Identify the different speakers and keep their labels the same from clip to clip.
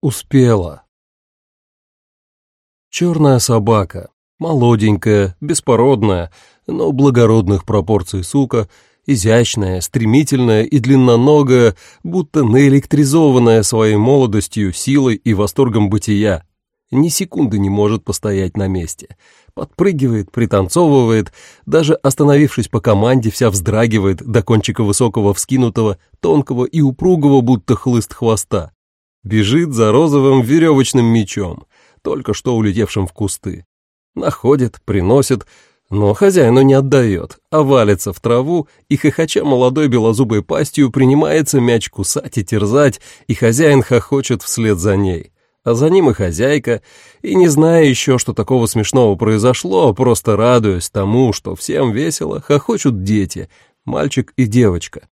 Speaker 1: Успела. Черная собака, молоденькая, беспородная, но благородных пропорций сука, изящная, стремительная и длинноногая, будто наэлектризованная своей молодостью, силой и восторгом бытия. Ни секунды не может постоять на месте. Подпрыгивает, пританцовывает, даже остановившись по команде, вся вздрагивает до кончика высокого вскинутого, тонкого и упругого, будто хлыст хвоста. Бежит за розовым веревочным мечом, только что улетевшим в кусты. Находит, приносит, но хозяину не отдает, а валится в траву и, хохоча молодой белозубой пастью, принимается мяч кусать и терзать, и хозяин хохочет вслед за ней. А за ним и хозяйка, и не зная еще, что такого смешного произошло, просто радуясь тому, что всем весело, хохочут дети, мальчик и девочка.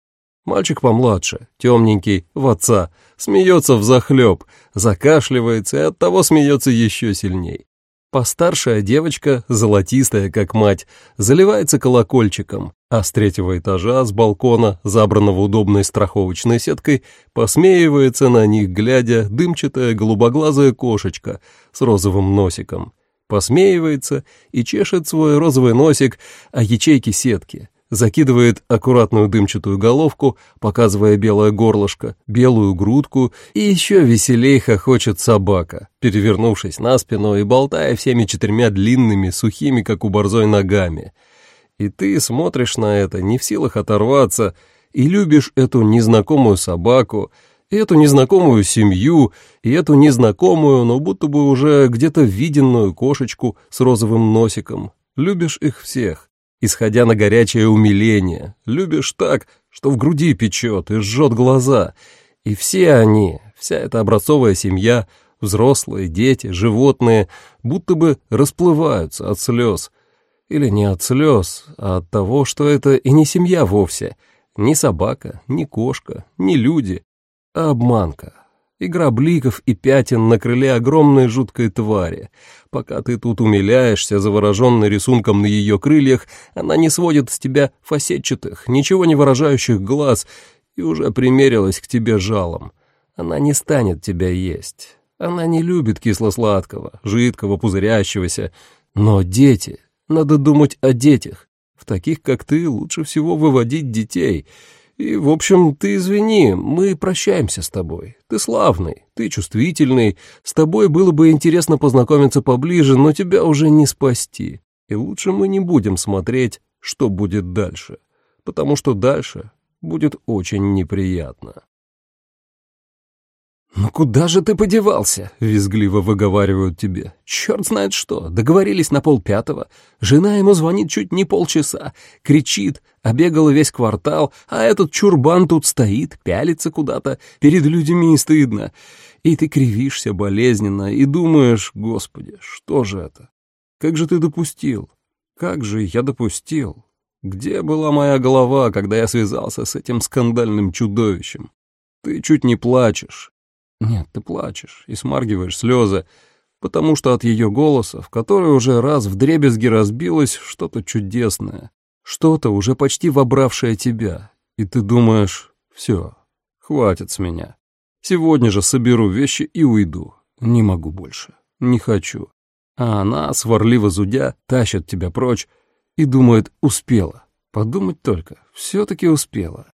Speaker 1: Мальчик помладше, темненький, в отца, смеется взахлеб, закашливается и оттого смеется еще сильней. Постаршая девочка, золотистая как мать, заливается колокольчиком, а с третьего этажа, с балкона, забранного удобной страховочной сеткой, посмеивается на них, глядя, дымчатая голубоглазая кошечка с розовым носиком. Посмеивается и чешет свой розовый носик о ячейки сетки, закидывает аккуратную дымчатую головку, показывая белое горлышко, белую грудку, и еще веселей хохочет собака, перевернувшись на спину и болтая всеми четырьмя длинными, сухими, как у борзой, ногами. И ты смотришь на это, не в силах оторваться, и любишь эту незнакомую собаку, и эту незнакомую семью, и эту незнакомую, но будто бы уже где-то виденную кошечку с розовым носиком. Любишь их всех исходя на горячее умиление. Любишь так, что в груди печет и жжет глаза. И все они, вся эта образцовая семья, взрослые, дети, животные, будто бы расплываются от слез. Или не от слез, а от того, что это и не семья вовсе, ни собака, ни кошка, ни люди, а обманка, Игра бликов и пятен на крыле огромной жуткой твари. Пока ты тут умиляешься, завороженный рисунком на ее крыльях, она не сводит с тебя фасетчатых, ничего не выражающих глаз и уже примерилась к тебе жалом. Она не станет тебя есть. Она не любит кисло-сладкого, жидкого, пузырящегося. Но дети, надо думать о детях. В таких, как ты, лучше всего выводить детей — и, в общем, ты извини, мы прощаемся с тобой. Ты славный, ты чувствительный, с тобой было бы интересно познакомиться поближе, но тебя уже не спасти. И лучше мы не будем смотреть, что будет дальше, потому что дальше будет очень неприятно. «Ну куда же ты подевался?» — визгливо выговаривают тебе. «Черт знает что, договорились на полпятого. Жена ему звонит чуть не полчаса, кричит, обегала весь квартал, а этот чурбан тут стоит, пялится куда-то, перед людьми стыдно. И ты кривишься болезненно и думаешь, господи, что же это? Как же ты допустил? Как же я допустил? Где была моя голова, когда я связался с этим скандальным чудовищем? Ты чуть не плачешь, нет, ты плачешь и смаргиваешь слезы, потому что от ее голоса, в который уже раз в дребезги разбилось что-то чудесное, что-то уже почти вобравшее тебя, и ты думаешь, все, хватит с меня. Сегодня же соберу вещи и уйду. Не могу больше, не хочу. А она, сварливо зудя, тащит тебя прочь и думает, успела. Подумать только, все-таки успела.